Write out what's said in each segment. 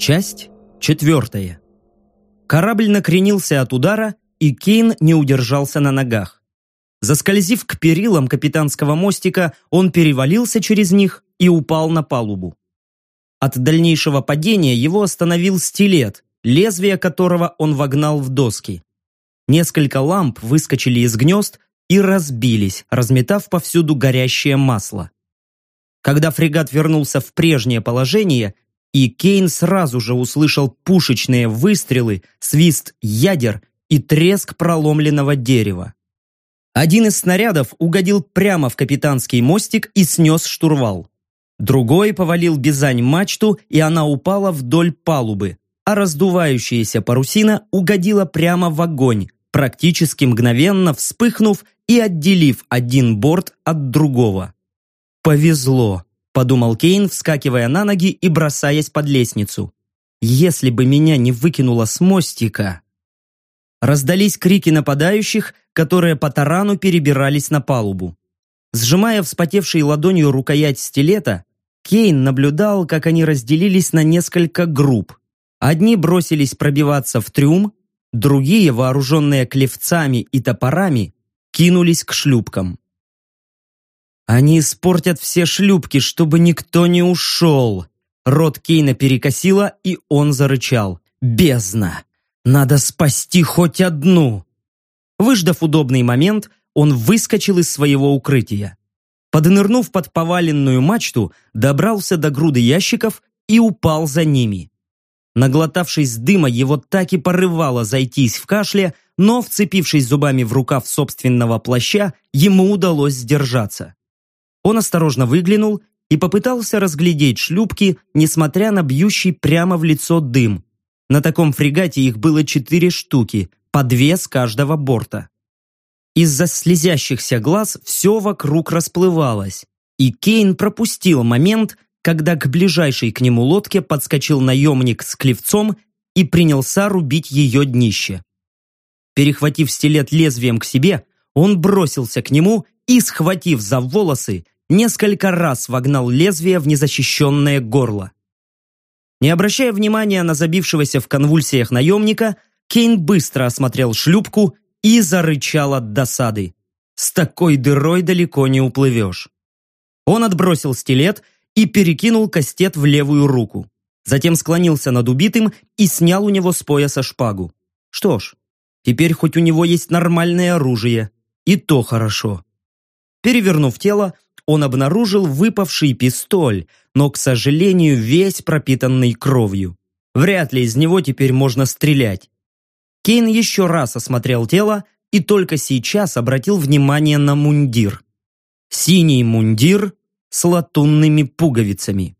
Часть четвертая. Корабль накренился от удара, и Кейн не удержался на ногах. Заскользив к перилам капитанского мостика, он перевалился через них и упал на палубу. От дальнейшего падения его остановил стилет, лезвие которого он вогнал в доски. Несколько ламп выскочили из гнезд и разбились, разметав повсюду горящее масло. Когда фрегат вернулся в прежнее положение, и Кейн сразу же услышал пушечные выстрелы, свист ядер и треск проломленного дерева. Один из снарядов угодил прямо в капитанский мостик и снес штурвал. Другой повалил Бизань мачту, и она упала вдоль палубы, а раздувающаяся парусина угодила прямо в огонь, практически мгновенно вспыхнув и отделив один борт от другого. «Повезло», – подумал Кейн, вскакивая на ноги и бросаясь под лестницу. «Если бы меня не выкинуло с мостика...» Раздались крики нападающих, которые по тарану перебирались на палубу. Сжимая вспотевшей ладонью рукоять стилета, Кейн наблюдал, как они разделились на несколько групп. Одни бросились пробиваться в трюм, другие, вооруженные клевцами и топорами, кинулись к шлюпкам. «Они испортят все шлюпки, чтобы никто не ушел!» Рот Кейна перекосило, и он зарычал. «Бездна! Надо спасти хоть одну!» Выждав удобный момент, он выскочил из своего укрытия. Поднырнув под поваленную мачту, добрался до груды ящиков и упал за ними. Наглотавшись дыма, его так и порывало зайтись в кашле, но, вцепившись зубами в рукав собственного плаща, ему удалось сдержаться. Он осторожно выглянул и попытался разглядеть шлюпки, несмотря на бьющий прямо в лицо дым. На таком фрегате их было четыре штуки, по две с каждого борта. Из-за слезящихся глаз все вокруг расплывалось, и Кейн пропустил момент, когда к ближайшей к нему лодке подскочил наемник с клевцом и принялся рубить ее днище. Перехватив стилет лезвием к себе, он бросился к нему и, схватив за волосы, несколько раз вогнал лезвие в незащищенное горло. Не обращая внимания на забившегося в конвульсиях наемника, Кейн быстро осмотрел шлюпку и зарычал от досады. С такой дырой далеко не уплывешь. Он отбросил стилет и перекинул кастет в левую руку. Затем склонился над убитым и снял у него с пояса шпагу. Что ж, теперь хоть у него есть нормальное оружие. И то хорошо. Перевернув тело, он обнаружил выпавший пистоль, но, к сожалению, весь пропитанный кровью. Вряд ли из него теперь можно стрелять. Кейн еще раз осмотрел тело и только сейчас обратил внимание на мундир. Синий мундир с латунными пуговицами.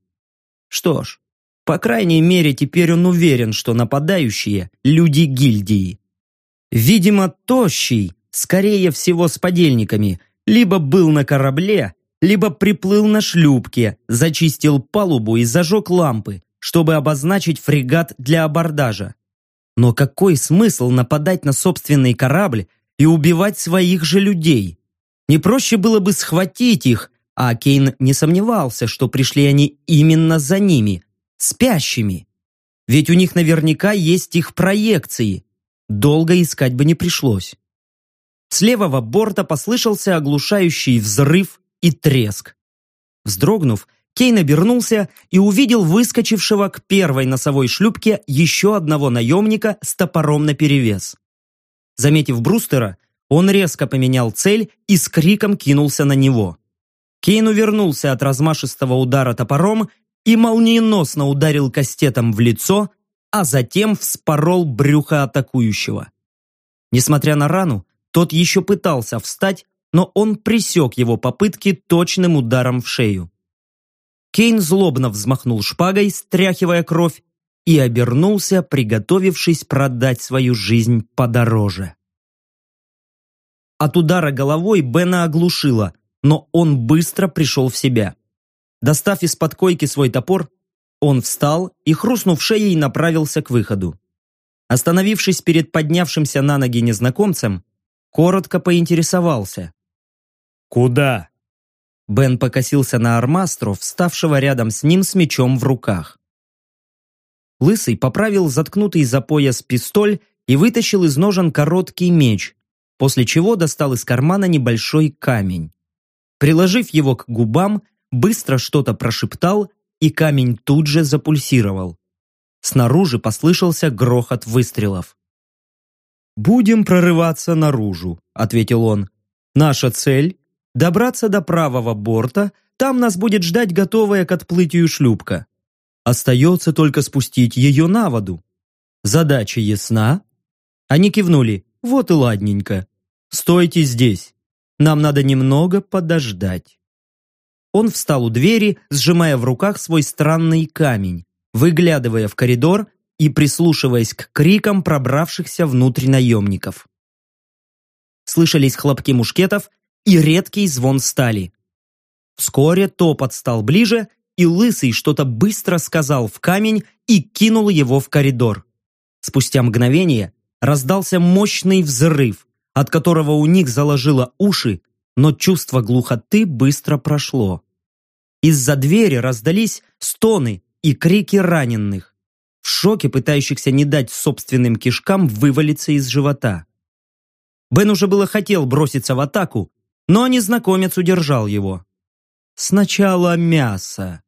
Что ж, по крайней мере, теперь он уверен, что нападающие – люди гильдии. Видимо, тощий, скорее всего, с подельниками, либо был на корабле, либо приплыл на шлюпке, зачистил палубу и зажег лампы, чтобы обозначить фрегат для абордажа. Но какой смысл нападать на собственный корабль и убивать своих же людей? Не проще было бы схватить их, а Кейн не сомневался, что пришли они именно за ними, спящими. Ведь у них наверняка есть их проекции. Долго искать бы не пришлось. С левого борта послышался оглушающий взрыв и треск. Вздрогнув, Кейн обернулся и увидел выскочившего к первой носовой шлюпке еще одного наемника с топором наперевес. Заметив Брустера, он резко поменял цель и с криком кинулся на него. Кейн увернулся от размашистого удара топором и молниеносно ударил кастетом в лицо, а затем вспорол брюхо атакующего. Несмотря на рану, тот еще пытался встать, но он пресек его попытки точным ударом в шею. Кейн злобно взмахнул шпагой, стряхивая кровь, и обернулся, приготовившись продать свою жизнь подороже. От удара головой Бена оглушило, но он быстро пришел в себя. Достав из-под койки свой топор, он встал и, хрустнув шеей, направился к выходу. Остановившись перед поднявшимся на ноги незнакомцем, коротко поинтересовался. «Куда?» Бен покосился на Армастру, вставшего рядом с ним с мечом в руках. Лысый поправил заткнутый за пояс пистоль и вытащил из ножен короткий меч, после чего достал из кармана небольшой камень. Приложив его к губам, быстро что-то прошептал, и камень тут же запульсировал. Снаружи послышался грохот выстрелов. «Будем прорываться наружу», — ответил он. «Наша цель — добраться до правого борта, там нас будет ждать готовая к отплытию шлюпка. Остается только спустить ее на воду. Задача ясна?» Они кивнули. «Вот и ладненько. Стойте здесь. Нам надо немного подождать». Он встал у двери, сжимая в руках свой странный камень, выглядывая в коридор и прислушиваясь к крикам пробравшихся внутрь наемников. Слышались хлопки мушкетов и редкий звон стали. Вскоре топот стал ближе, и Лысый что-то быстро сказал в камень и кинул его в коридор. Спустя мгновение раздался мощный взрыв, от которого у них заложило уши, но чувство глухоты быстро прошло. Из-за двери раздались стоны и крики раненых, в шоке пытающихся не дать собственным кишкам вывалиться из живота. Бен уже было хотел броситься в атаку, но незнакомец удержал его. Сначала мясо.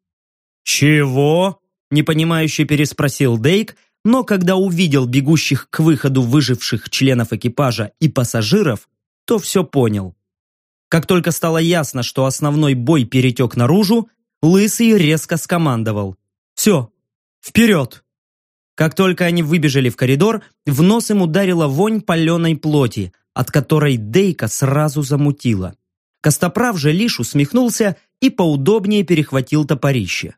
«Чего?» – непонимающе переспросил Дейк, но когда увидел бегущих к выходу выживших членов экипажа и пассажиров, то все понял. Как только стало ясно, что основной бой перетек наружу, Лысый резко скомандовал. «Все, вперед!» Как только они выбежали в коридор, в нос им ударила вонь паленой плоти, от которой Дейка сразу замутила. Костоправ же лишь усмехнулся и поудобнее перехватил топорище.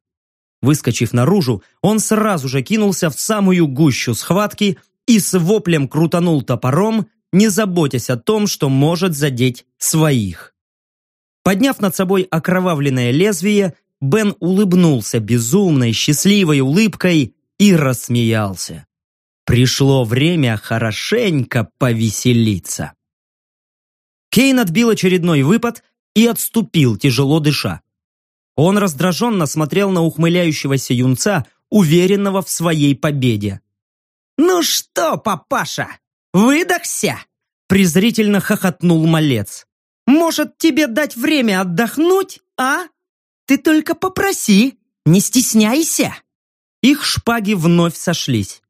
Выскочив наружу, он сразу же кинулся в самую гущу схватки и с воплем крутанул топором, не заботясь о том, что может задеть своих. Подняв над собой окровавленное лезвие, Бен улыбнулся безумной, счастливой улыбкой и рассмеялся. Пришло время хорошенько повеселиться. Кейн отбил очередной выпад и отступил, тяжело дыша. Он раздраженно смотрел на ухмыляющегося юнца, уверенного в своей победе. «Ну что, папаша, выдохся?» презрительно хохотнул малец. «Может, тебе дать время отдохнуть, а? Ты только попроси, не стесняйся!» Их шпаги вновь сошлись.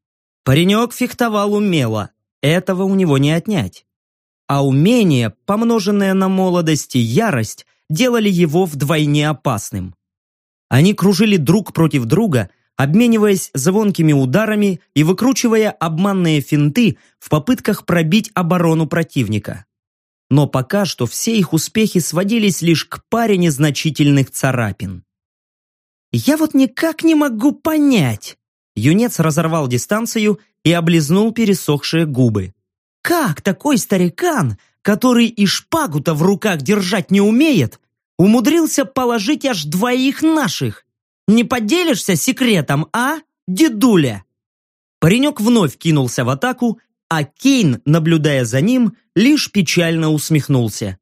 Паренек фехтовал умело, этого у него не отнять. А умение, помноженное на молодость и ярость, делали его вдвойне опасным. Они кружили друг против друга, обмениваясь звонкими ударами и выкручивая обманные финты в попытках пробить оборону противника. Но пока что все их успехи сводились лишь к паре незначительных царапин. «Я вот никак не могу понять!» Юнец разорвал дистанцию и облизнул пересохшие губы. «Как такой старикан который и шпагу-то в руках держать не умеет, умудрился положить аж двоих наших. Не поделишься секретом, а, дедуля?» Паренек вновь кинулся в атаку, а Кейн, наблюдая за ним, лишь печально усмехнулся.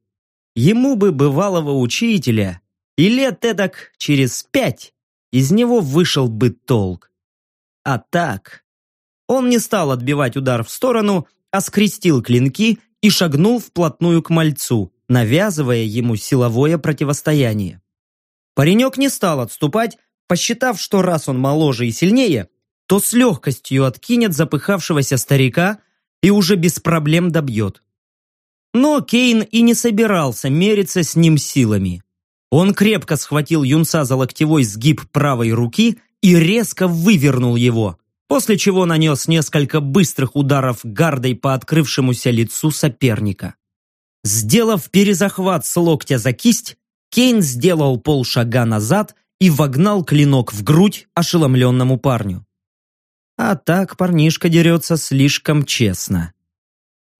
Ему бы бывалого учителя, и лет эдак через пять из него вышел бы толк. А так... Он не стал отбивать удар в сторону, а скрестил клинки и шагнул вплотную к мальцу, навязывая ему силовое противостояние. Паренек не стал отступать, посчитав, что раз он моложе и сильнее, то с легкостью откинет запыхавшегося старика и уже без проблем добьет. Но Кейн и не собирался мериться с ним силами. Он крепко схватил юнца за локтевой сгиб правой руки и резко вывернул его после чего нанес несколько быстрых ударов гардой по открывшемуся лицу соперника. Сделав перезахват с локтя за кисть, Кейн сделал полшага назад и вогнал клинок в грудь ошеломленному парню. А так парнишка дерется слишком честно.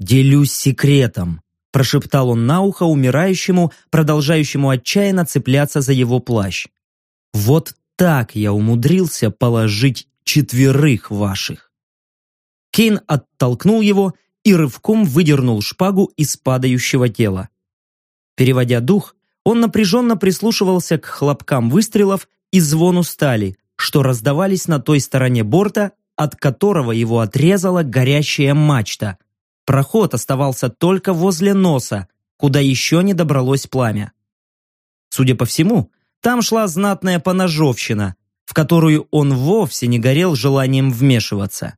«Делюсь секретом», – прошептал он на ухо умирающему, продолжающему отчаянно цепляться за его плащ. «Вот так я умудрился положить четверых ваших». Кейн оттолкнул его и рывком выдернул шпагу из падающего тела. Переводя дух, он напряженно прислушивался к хлопкам выстрелов и звону стали, что раздавались на той стороне борта, от которого его отрезала горящая мачта. Проход оставался только возле носа, куда еще не добралось пламя. Судя по всему, там шла знатная поножовщина, в которую он вовсе не горел желанием вмешиваться.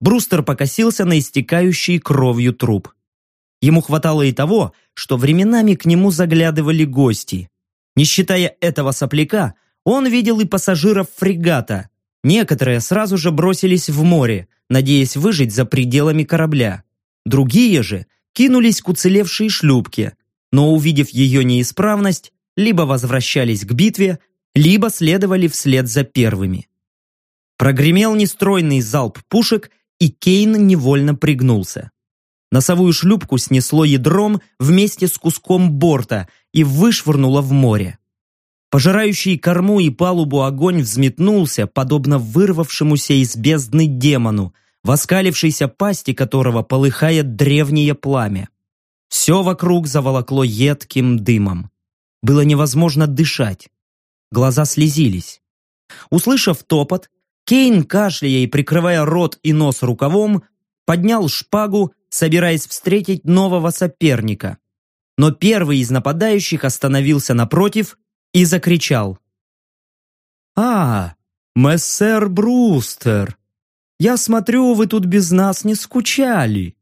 Брустер покосился на истекающий кровью труп. Ему хватало и того, что временами к нему заглядывали гости. Не считая этого сопляка, он видел и пассажиров фрегата. Некоторые сразу же бросились в море, надеясь выжить за пределами корабля. Другие же кинулись к уцелевшей шлюпке, но увидев ее неисправность, либо возвращались к битве, либо следовали вслед за первыми. Прогремел нестройный залп пушек, и Кейн невольно пригнулся. Носовую шлюпку снесло ядром вместе с куском борта и вышвырнуло в море. Пожирающий корму и палубу огонь взметнулся, подобно вырвавшемуся из бездны демону, в оскалившейся пасти которого полыхает древнее пламя. Все вокруг заволокло едким дымом. Было невозможно дышать. Глаза слезились. Услышав топот, Кейн, кашляя и прикрывая рот и нос рукавом, поднял шпагу, собираясь встретить нового соперника. Но первый из нападающих остановился напротив и закричал. «А, мессер Брустер, я смотрю, вы тут без нас не скучали».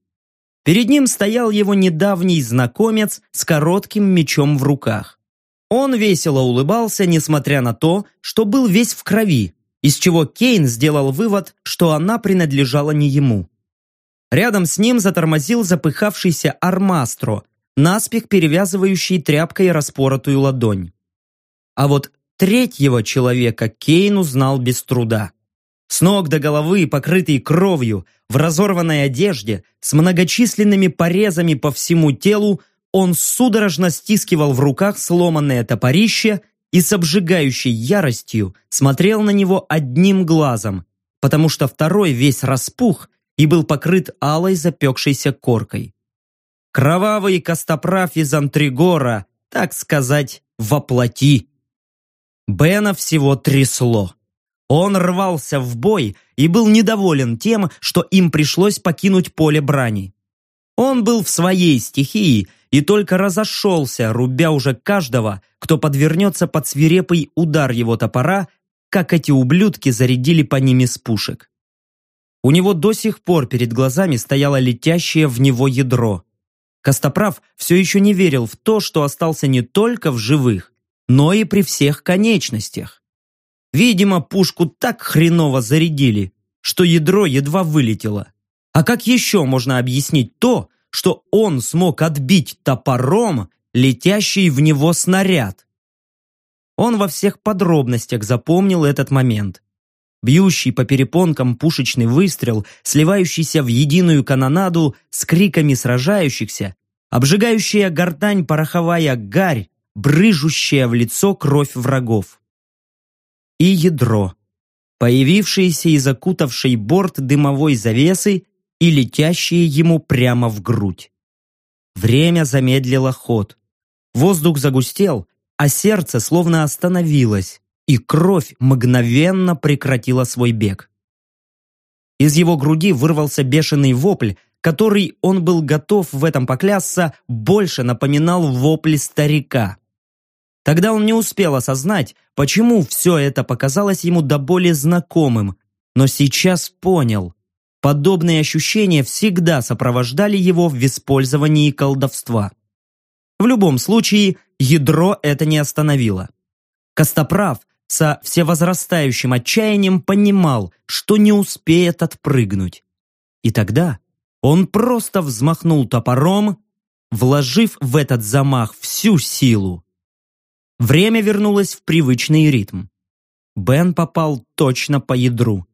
Перед ним стоял его недавний знакомец с коротким мечом в руках. Он весело улыбался, несмотря на то, что был весь в крови, из чего Кейн сделал вывод, что она принадлежала не ему. Рядом с ним затормозил запыхавшийся Армастро, наспех перевязывающий тряпкой распоротую ладонь. А вот третьего человека Кейн узнал без труда. С ног до головы, покрытый кровью, в разорванной одежде, с многочисленными порезами по всему телу, он судорожно стискивал в руках сломанное топорище и с обжигающей яростью смотрел на него одним глазом, потому что второй весь распух и был покрыт алой запекшейся коркой. Кровавый костоправ из Антригора, так сказать, воплоти. Бена всего трясло. Он рвался в бой и был недоволен тем, что им пришлось покинуть поле брани. Он был в своей стихии и только разошелся, рубя уже каждого, кто подвернется под свирепый удар его топора, как эти ублюдки зарядили по ним из пушек. У него до сих пор перед глазами стояло летящее в него ядро. Костоправ все еще не верил в то, что остался не только в живых, но и при всех конечностях. Видимо, пушку так хреново зарядили, что ядро едва вылетело. А как еще можно объяснить то, что он смог отбить топором летящий в него снаряд? Он во всех подробностях запомнил этот момент. Бьющий по перепонкам пушечный выстрел, сливающийся в единую канонаду с криками сражающихся, обжигающая гортань пороховая гарь, брыжущая в лицо кровь врагов и ядро, появившееся из окутавшей борт дымовой завесы и летящие ему прямо в грудь. Время замедлило ход. Воздух загустел, а сердце словно остановилось, и кровь мгновенно прекратила свой бег. Из его груди вырвался бешеный вопль, который, он был готов в этом поклясться, больше напоминал вопль старика. Тогда он не успел осознать, почему все это показалось ему до боли знакомым, но сейчас понял. Подобные ощущения всегда сопровождали его в использовании колдовства. В любом случае, ядро это не остановило. Костоправ со всевозрастающим отчаянием понимал, что не успеет отпрыгнуть. И тогда он просто взмахнул топором, вложив в этот замах всю силу. Время вернулось в привычный ритм. Бен попал точно по ядру.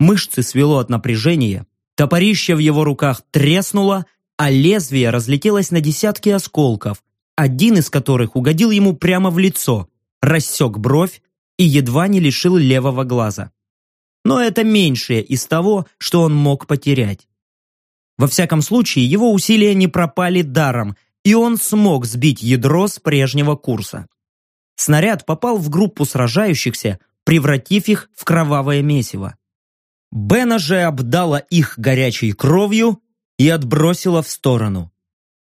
Мышцы свело от напряжения, топорище в его руках треснуло, а лезвие разлетелось на десятки осколков, один из которых угодил ему прямо в лицо, рассек бровь и едва не лишил левого глаза. Но это меньшее из того, что он мог потерять. Во всяком случае, его усилия не пропали даром, и он смог сбить ядро с прежнего курса. Снаряд попал в группу сражающихся, превратив их в кровавое месиво. Бена же обдала их горячей кровью и отбросила в сторону.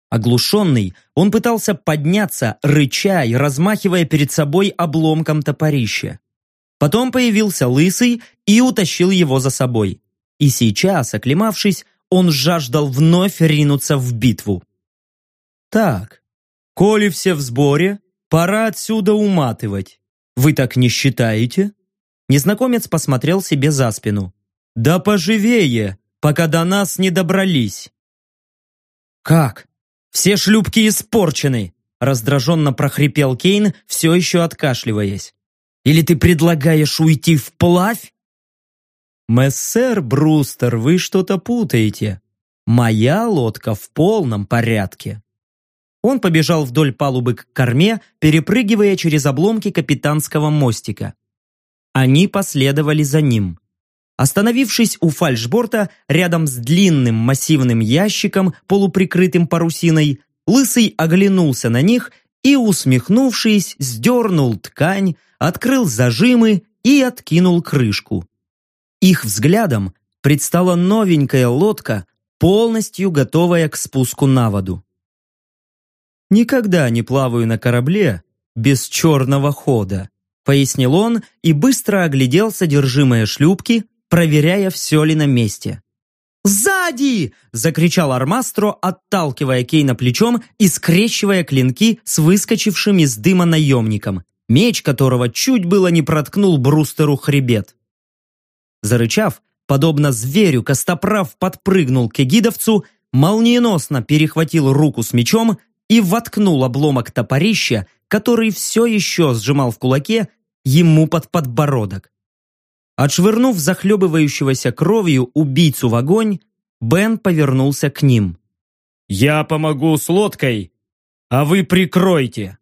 Оглушенный, он пытался подняться, рыча и размахивая перед собой обломком топорища. Потом появился лысый и утащил его за собой. И сейчас, оклемавшись, он жаждал вновь ринуться в битву. Так, коли все в сборе, пора отсюда уматывать. Вы так не считаете? Незнакомец посмотрел себе за спину. Да поживее, пока до нас не добрались. Как? Все шлюпки испорчены, раздраженно прохрипел Кейн, все еще откашливаясь. Или ты предлагаешь уйти вплавь? «Мессер Брустер, вы что-то путаете. Моя лодка в полном порядке». Он побежал вдоль палубы к корме, перепрыгивая через обломки капитанского мостика. Они последовали за ним. Остановившись у фальшборта, рядом с длинным массивным ящиком, полуприкрытым парусиной, Лысый оглянулся на них и, усмехнувшись, сдернул ткань, открыл зажимы и откинул крышку. Их взглядом предстала новенькая лодка, полностью готовая к спуску на воду. «Никогда не плаваю на корабле без черного хода», пояснил он и быстро оглядел содержимое шлюпки, проверяя, все ли на месте. «Сзади!» – закричал Армастро, отталкивая Кейна плечом и скрещивая клинки с выскочившим из дыма наемником, меч которого чуть было не проткнул Брустеру хребет. Зарычав, подобно зверю, Костоправ подпрыгнул к эгидовцу, молниеносно перехватил руку с мечом и воткнул обломок топорища, который все еще сжимал в кулаке, ему под подбородок. Отшвырнув захлебывающегося кровью убийцу в огонь, Бен повернулся к ним. «Я помогу с лодкой, а вы прикройте!»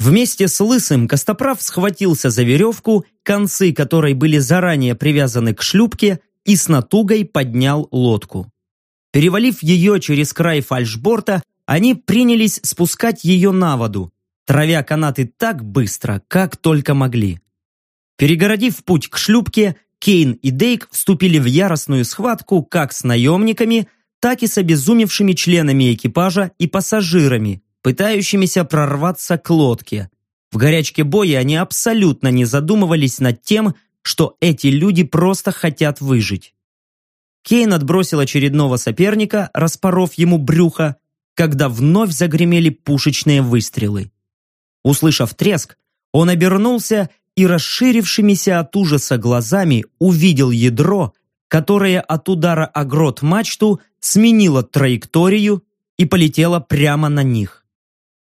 Вместе с Лысым Костоправ схватился за веревку, концы которой были заранее привязаны к шлюпке, и с натугой поднял лодку. Перевалив ее через край фальшборта, они принялись спускать ее на воду, травя канаты так быстро, как только могли. Перегородив путь к шлюпке, Кейн и Дейк вступили в яростную схватку как с наемниками, так и с обезумевшими членами экипажа и пассажирами, пытающимися прорваться к лодке. В горячке боя они абсолютно не задумывались над тем, что эти люди просто хотят выжить. Кейн отбросил очередного соперника, распоров ему брюхо, когда вновь загремели пушечные выстрелы. Услышав треск, он обернулся и расширившимися от ужаса глазами увидел ядро, которое от удара о грот мачту сменило траекторию и полетело прямо на них.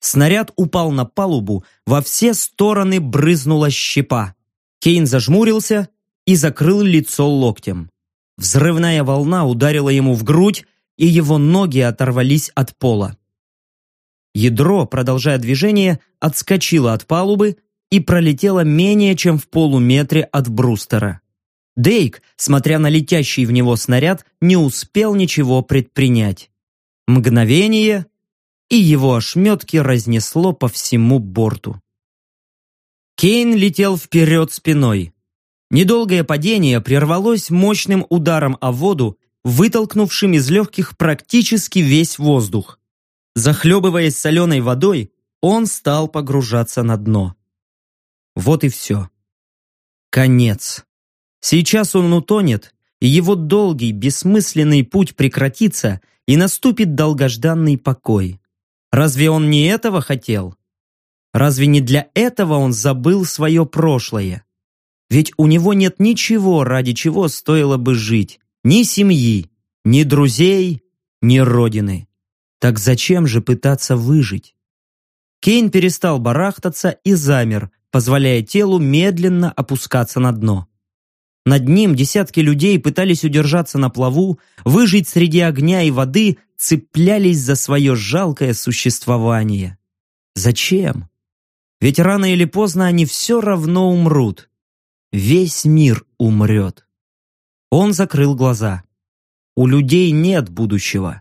Снаряд упал на палубу, во все стороны брызнула щепа. Кейн зажмурился и закрыл лицо локтем. Взрывная волна ударила ему в грудь, и его ноги оторвались от пола. Ядро, продолжая движение, отскочило от палубы и пролетело менее чем в полуметре от Брустера. Дейк, смотря на летящий в него снаряд, не успел ничего предпринять. Мгновение, и его ошметки разнесло по всему борту. Кейн летел вперед спиной. Недолгое падение прервалось мощным ударом о воду, вытолкнувшим из легких практически весь воздух. Захлебываясь соленой водой, он стал погружаться на дно. Вот и все. Конец. Сейчас он утонет, и его долгий, бессмысленный путь прекратится, и наступит долгожданный покой. Разве он не этого хотел? Разве не для этого он забыл свое прошлое? Ведь у него нет ничего, ради чего стоило бы жить. Ни семьи, ни друзей, ни родины. Так зачем же пытаться выжить? Кейн перестал барахтаться и замер, позволяя телу медленно опускаться на дно. Над ним десятки людей пытались удержаться на плаву, выжить среди огня и воды, цеплялись за свое жалкое существование. Зачем? Ведь рано или поздно они все равно умрут. Весь мир умрет. Он закрыл глаза. У людей нет будущего.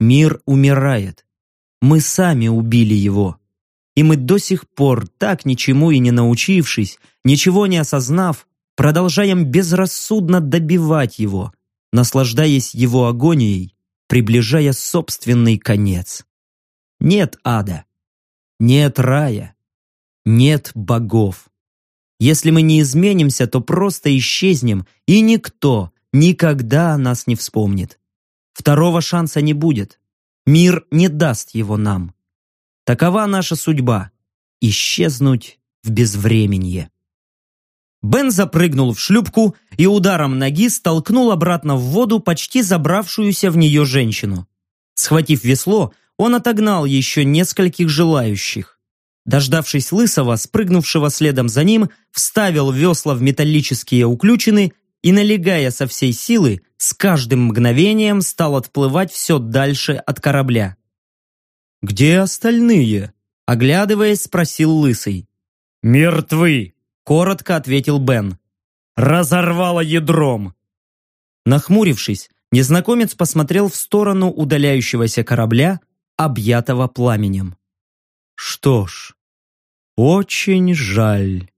Мир умирает. Мы сами убили его. и мы до сих пор, так ничему и не научившись, ничего не осознав, продолжаем безрассудно добивать его, наслаждаясь его агонией, приближая собственный конец. Нет ада, нет рая, нет богов. Если мы не изменимся, то просто исчезнем, и никто никогда нас не вспомнит. Второго шанса не будет. Мир не даст его нам. Такова наша судьба – исчезнуть в безвременье. Бен запрыгнул в шлюпку и ударом ноги столкнул обратно в воду почти забравшуюся в нее женщину. Схватив весло, он отогнал еще нескольких желающих. Дождавшись Лысого, спрыгнувшего следом за ним, вставил весла в металлические уключины и, налегая со всей силы, с каждым мгновением стал отплывать все дальше от корабля. «Где остальные?» – оглядываясь, спросил Лысый. «Мертвы!» – коротко ответил Бен. «Разорвало ядром!» Нахмурившись, незнакомец посмотрел в сторону удаляющегося корабля, объятого пламенем. «Что ж, очень жаль».